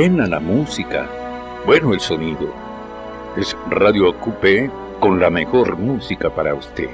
Buena la música, bueno el sonido. Es Radio Coupé con la mejor música para usted.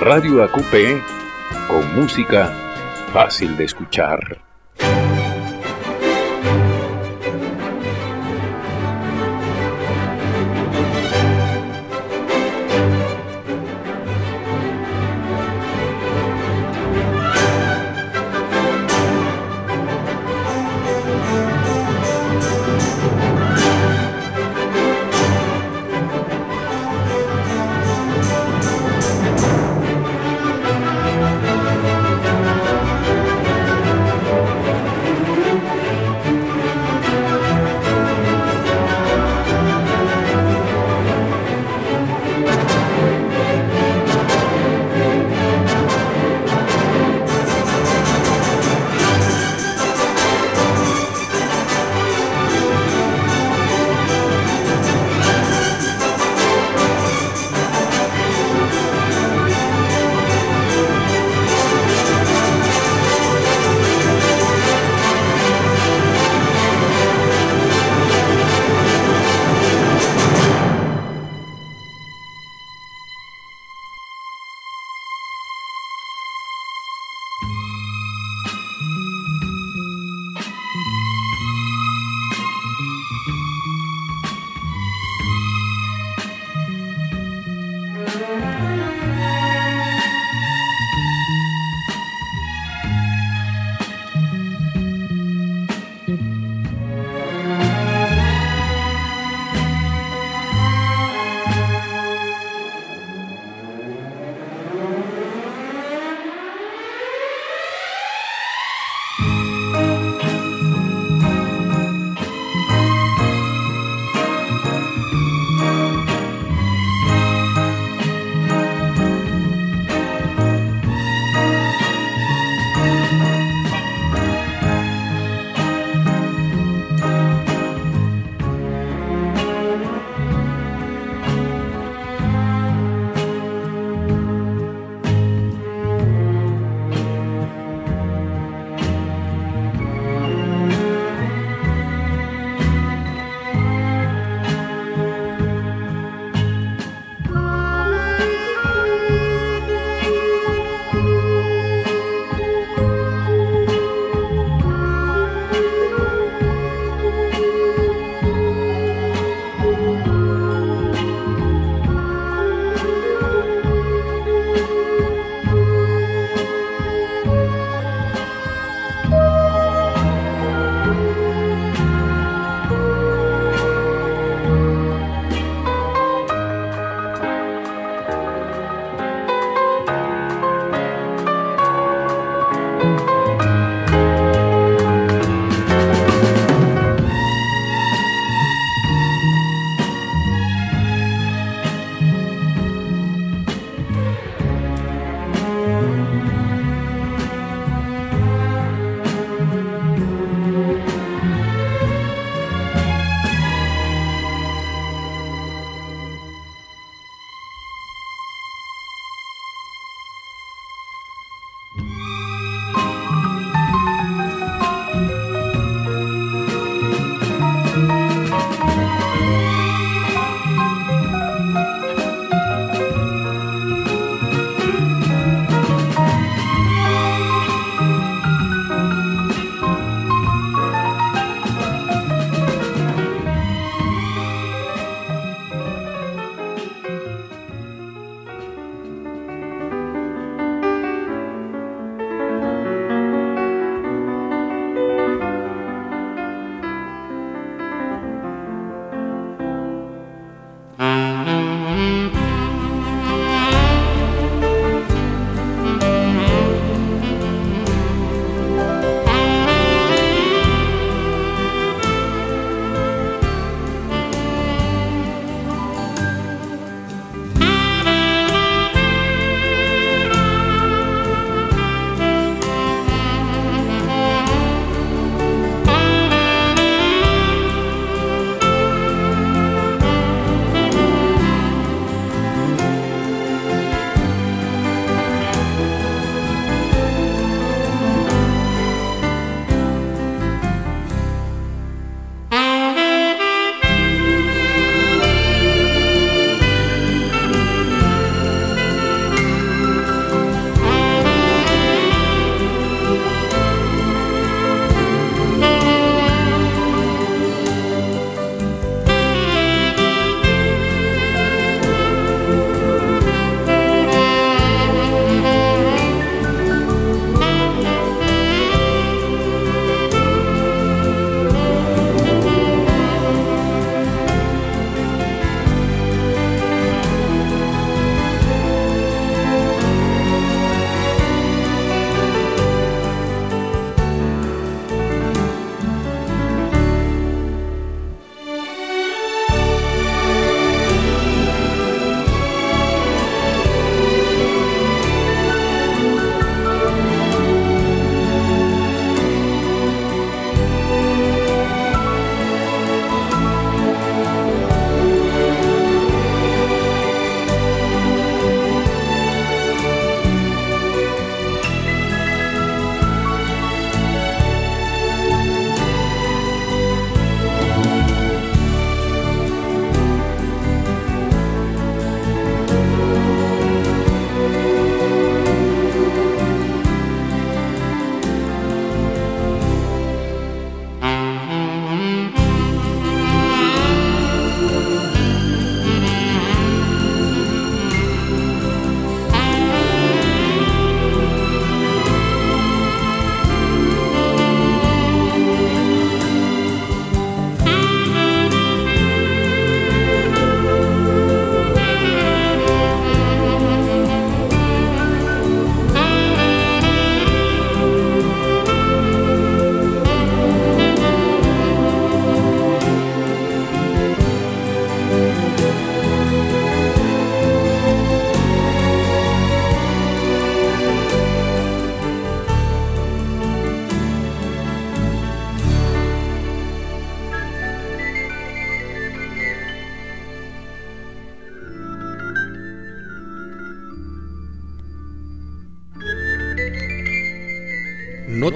Radio AQP con música fácil de escuchar.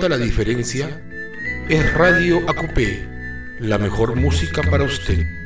¿Nota la diferencia? Es Radio Acupé, la mejor música para usted.